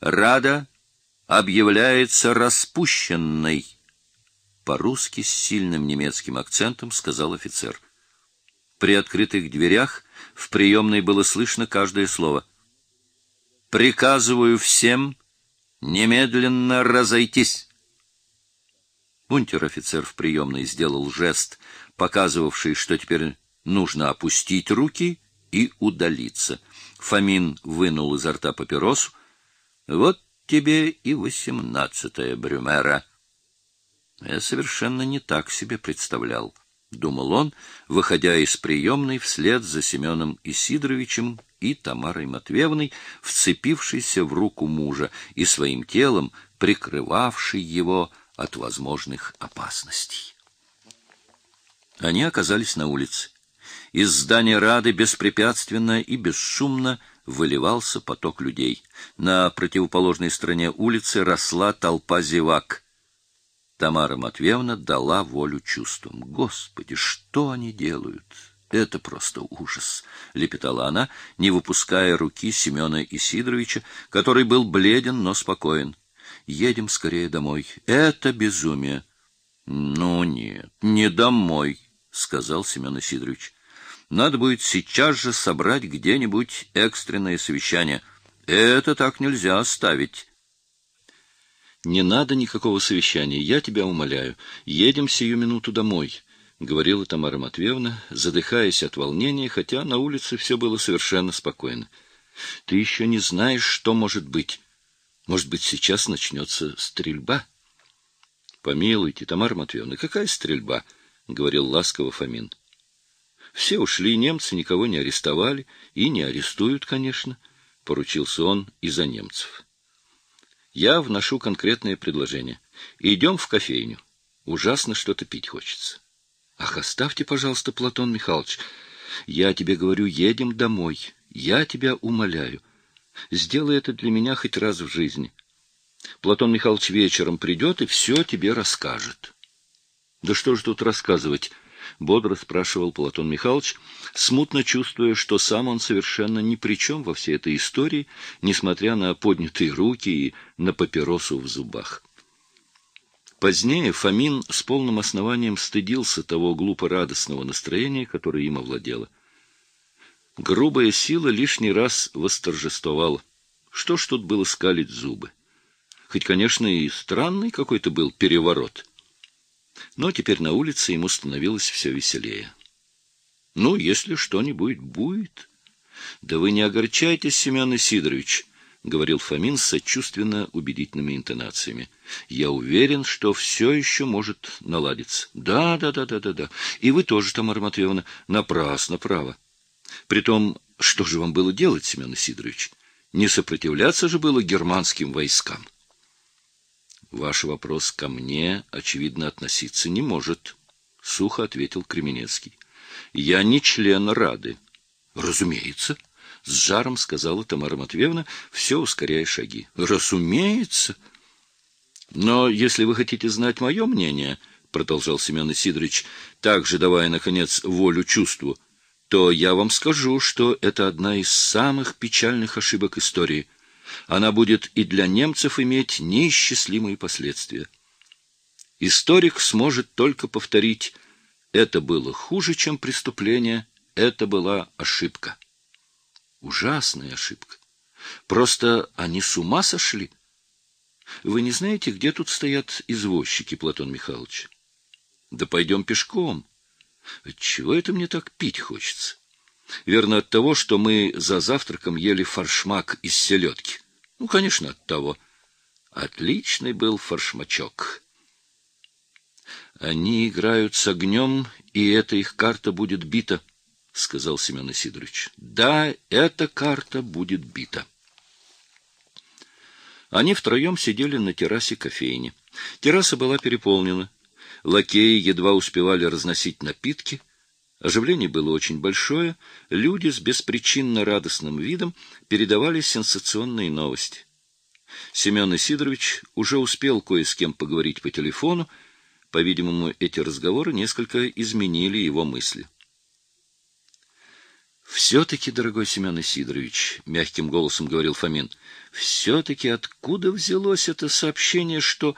Рада объявляется распущенной. По-русски с сильным немецким акцентом сказал офицер. При открытых дверях в приемной было слышно каждое слово. «Приказываю всем немедленно разойтись». Унтер-офицер в приемной сделал жест, показывавший, что теперь нужно опустить руки и удалиться. Фомин вынул изо рта папиросу. «Вот тебе и восемнадцатая Брюмера». Я совершенно не так себе представлял. — думал он, выходя из приемной вслед за Семеном Исидоровичем и Тамарой Матвеевной, вцепившейся в руку мужа и своим телом прикрывавшей его от возможных опасностей. Они оказались на улице. Из здания Рады беспрепятственно и бесшумно выливался поток людей. На противоположной стороне улицы росла толпа зевак — Тамара Матвеевна дала волю чувствам. Господи, что они делают? Это просто ужас, лепетала она, не выпуская руки Семена Исидоровича, который был бледен, но спокоен. Едем скорее домой. Это безумие. Ну нет, не домой, сказал Семен Исидорович. Надо будет сейчас же собрать где-нибудь экстренное совещание. Это так нельзя оставить. Не надо никакого совещания, я тебя умоляю. Едем сию минуту домой, — говорила Тамара Матвеевна, задыхаясь от волнения, хотя на улице все было совершенно спокойно. Ты еще не знаешь, что может быть. Может быть, сейчас начнется стрельба? — Помилуйте, Тамара Матвеевна, какая стрельба? — говорил ласково Фомин. — Все ушли, немцы никого не арестовали и не арестуют, конечно, — поручился он и за немцев. Я вношу конкретное предложение. Идем в кофейню. Ужасно что-то пить хочется. Ах, оставьте, пожалуйста, Платон Михайлович. Я тебе говорю, едем домой. Я тебя умоляю. Сделай это для меня хоть раз в жизни. Платон Михайлович вечером придет и все тебе расскажет. Да что же тут рассказывать? — бодро спрашивал Платон Михайлович, смутно чувствуя, что сам он совершенно ни при чем во всей этой истории, несмотря на поднятые руки и на папиросу в зубах. Позднее Фомин с полным основанием стыдился того глупо-радостного настроения, которое им овладело. Грубая сила лишний раз восторжествовала. Что ж тут было скалить зубы? Хоть, конечно, и странный какой-то был переворот — но теперь на улице ему становилось все веселее. Ну, если что-нибудь будет. Да вы не огорчайтесь, Семен Исидорович, — говорил Фомин с сочувственно убедительными интонациями. Я уверен, что все еще может наладиться. Да, да, да, да, да, да. И вы тоже, Тамара Матвеевна, напрасно право. Притом, что же вам было делать, Семен Исидорович? Не сопротивляться же было германским войскам. Ваш вопрос ко мне, очевидно, относиться не может, — сухо ответил Кременецкий. Я не член Рады. Разумеется, — с жаром сказала Тамара Матвеевна, все ускоряя шаги. Разумеется. Но если вы хотите знать мое мнение, — продолжал Семен Сидорович, также давая, наконец, волю чувству, — то я вам скажу, что это одна из самых печальных ошибок истории — она будет и для немцев иметь неисчислимые последствия. Историк сможет только повторить, это было хуже, чем преступление, это была ошибка. Ужасная ошибка. Просто они с ума сошли. Вы не знаете, где тут стоят извозчики, Платон Михайлович? Да пойдем пешком. Чего это мне так пить хочется? Верно от того, что мы за завтраком ели форшмак из селедки. Ну, конечно, от того. Отличный был форшмачок. Они играют с огнем, и эта их карта будет бита, — сказал Семен Сидорович. Да, эта карта будет бита. Они втроем сидели на террасе кофейни. Терраса была переполнена. Лакеи едва успевали разносить напитки — Оживление было очень большое, люди с беспричинно радостным видом передавали сенсационные новости. Семен Исидорович уже успел кое с кем поговорить по телефону, по-видимому, эти разговоры несколько изменили его мысли. Все-таки, дорогой Семен Исидорович, — мягким голосом говорил Фомин, — все-таки откуда взялось это сообщение, что